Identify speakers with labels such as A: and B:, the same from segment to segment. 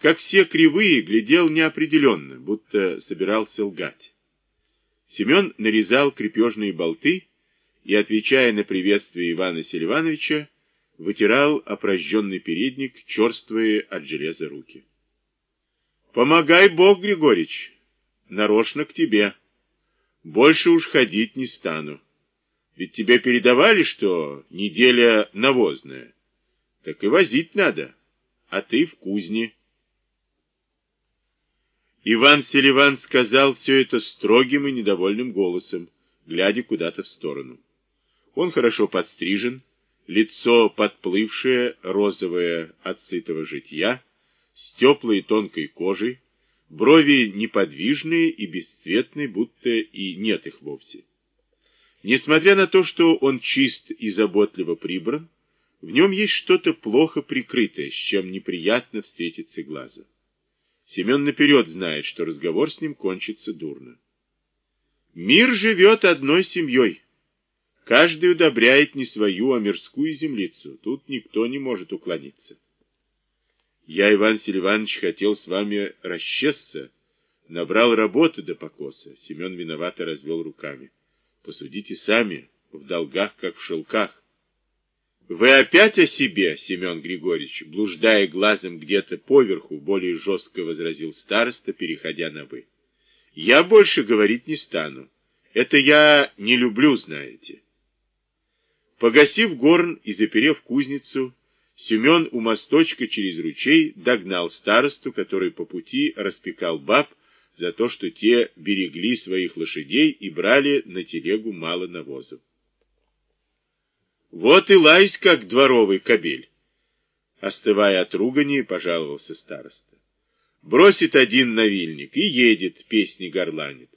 A: как все кривые, глядел неопределенно, будто собирался лгать. Семен нарезал крепежные болты и, отвечая на приветствие Ивана Селивановича, вытирал опрожженный передник, черствые от железа руки. «Помогай Бог, Григорич, нарочно к тебе. Больше уж ходить не стану. Ведь тебе передавали, что неделя навозная. Так и возить надо, а ты в кузне». Иван Селиван сказал все это строгим и недовольным голосом, глядя куда-то в сторону. Он хорошо подстрижен, лицо подплывшее, розовое от сытого житья, с теплой тонкой кожей, брови неподвижные и бесцветные, будто и нет их вовсе. Несмотря на то, что он чист и заботливо прибран, в нем есть что-то плохо прикрытое, с чем неприятно встретиться глазу. Семен наперед знает, что разговор с ним кончится дурно. Мир живет одной семьей. Каждый удобряет не свою, а мирскую землицу. Тут никто не может уклониться. Я, Иван Селиванович, хотел с вами расчесться. Набрал работы до покоса. Семен виновато развел руками. Посудите сами, в долгах, как в шелках. Вы опять о себе, Семен Григорьевич, блуждая глазом где-то поверху, более жестко возразил староста, переходя на «вы». Я больше говорить не стану. Это я не люблю, знаете. Погасив горн и заперев кузницу, Семен у мосточка через ручей догнал старосту, который по пути распекал баб за то, что те берегли своих лошадей и брали на телегу мало навозов. Вот и лаюсь, как дворовый кобель. Остывая от ругани, пожаловался староста. Бросит один навильник и едет, песни горланит.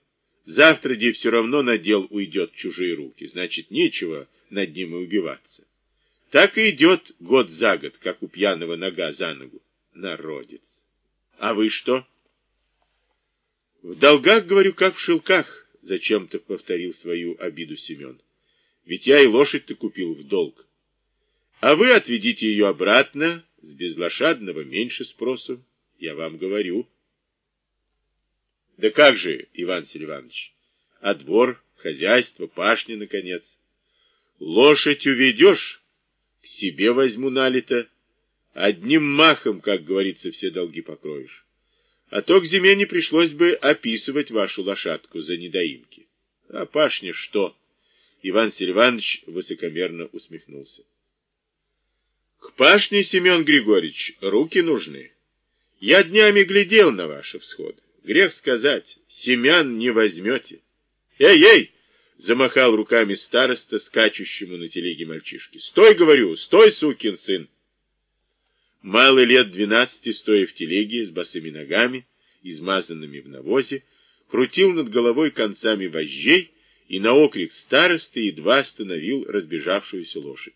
A: Завтра, где все равно надел уйдет в чужие руки, значит, нечего над ним и убиваться. Так и идет год за год, как у пьяного нога за ногу. Народец. А вы что? В долгах, говорю, как в шелках, зачем-то повторил свою обиду Семен. Ведь я и лошадь-то купил в долг. А вы отведите ее обратно, с безлошадного меньше спросу, я вам говорю. Да как же, Иван Селиванович, а двор, хозяйство, пашня, наконец. Лошадь уведешь, к себе возьму налито, одним махом, как говорится, все долги покроешь. А то к зиме не пришлось бы описывать вашу лошадку за недоимки. А пашня что? Иван Сильванович высокомерно усмехнулся. К пашне, Семен Григорьевич, руки нужны. Я днями глядел на ваши всходы. Грех сказать, семян не возьмете. Эй-эй! Замахал руками староста, скачущему на телеге мальчишки. Стой, говорю, стой, сукин сын! Малый лет двенадцати, стоя в телеге с босыми ногами, измазанными в навозе, крутил над головой концами вожжей и на окрик старосты едва остановил разбежавшуюся лошадь.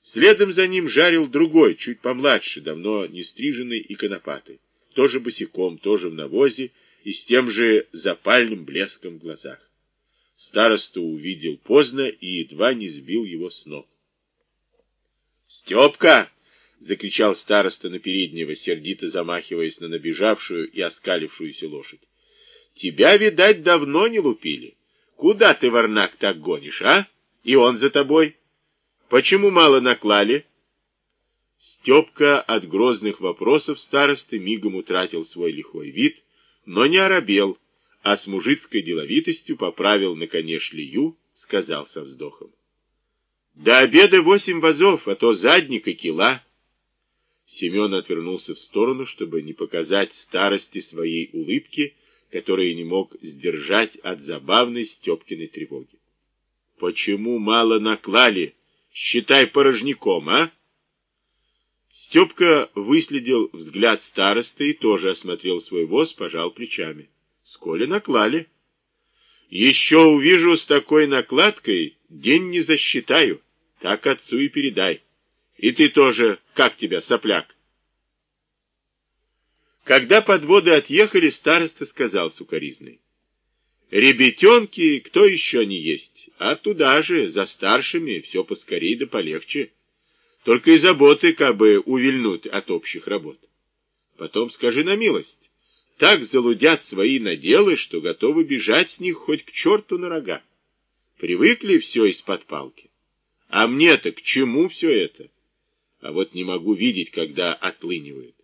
A: Следом за ним жарил другой, чуть помладше, давно не стриженный и конопатый, тоже босиком, тоже в навозе и с тем же запальным блеском в глазах. Старосту увидел поздно и едва не сбил его с ног. «Степка!» — закричал староста на переднего, сердито замахиваясь на набежавшую и оскалившуюся лошадь. «Тебя, видать, давно не лупили. Куда ты, Варнак, так гонишь, а? И он за тобой. Почему мало наклали? Степка от грозных вопросов старосты мигом утратил свой лихой вид, но не оробел, а с мужицкой деловитостью поправил на коне шлею, сказал со вздохом. До обеда восемь вазов, а то задника кила. Семен отвернулся в сторону, чтобы не показать старости своей улыбки, который не мог сдержать от забавной Степкиной тревоги. «Почему мало наклали? Считай порожняком, а?» Степка выследил взгляд старосты и тоже осмотрел свой воз, пожал плечами. «Сколи наклали?» «Еще увижу с такой накладкой, день не засчитаю. Так отцу и передай. И ты тоже, как тебя, сопляк?» Когда подводы отъехали, староста сказал сукоризный. Ребятенки, кто еще не есть, а туда же, за старшими, все поскорей да полегче. Только и заботы, как бы увильнуть от общих работ. Потом скажи на милость. Так залудят свои наделы, что готовы бежать с них хоть к черту на рога. Привыкли все из-под палки. А мне-то к чему все это? А вот не могу видеть, когда отлынивают.